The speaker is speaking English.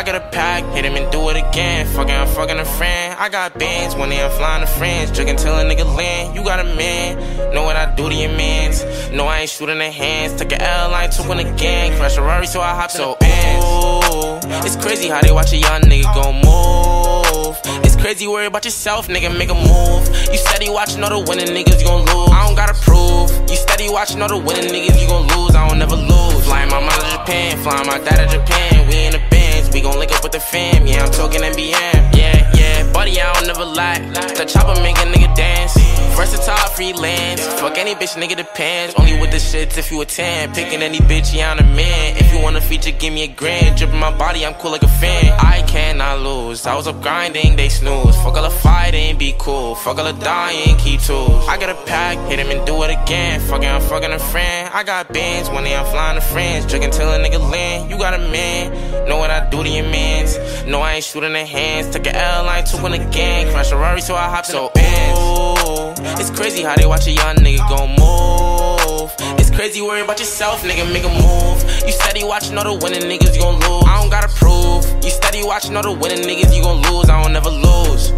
I got a pack, hit him and do it again. Fucking, I'm fucking a friend. I got bands when they I'm flying to friends. Drinking till a nigga land. You got a man, know what I do to your mans. No, I ain't shooting the hands. Took an L, I took one again. Crash a Rari, so I hopped so, in the Benz. It's crazy how they watch a young nigga go move. It's crazy, worry about yourself, nigga, make a move. You steady watching all the winning niggas, you gon' lose. I don't gotta prove. You steady watching all the winning niggas, you gon' lose. I don't never lose. Flying my mom to Japan, flying my dad to Japan. Yeah, I'm. Yeah, yeah, buddy, I don't never lie. The chopper make a nigga dance. Versatile freelance. Fuck any bitch, nigga depends. Only with the shits if you a 10. Picking any bitch, yeah, I'm a man. If you wanna feature, give me a grand. Dripping my body, I'm cool like a fan. I cannot lose. I was up grinding, they snooze. Fuck all the fighting, be cool. Fuck all the dying, keep tools. I got a pack, hit him and do it again. Fucking, I'm fucking a friend. I got bands when they I'm flying to friends. Drinking till a nigga land. You got a man, know what I do to your mans. No, I ain't shooting the hands. Took an L, I took one again. Crash a Rari, so I hopped so in the Benz. It's crazy how they watch a young nigga go move. It's crazy worry about yourself, nigga, make a move. You steady watching all the winning niggas, you gon' lose. I don't gotta prove. You steady watching all the winning niggas, you gon' lose. I don't never lose.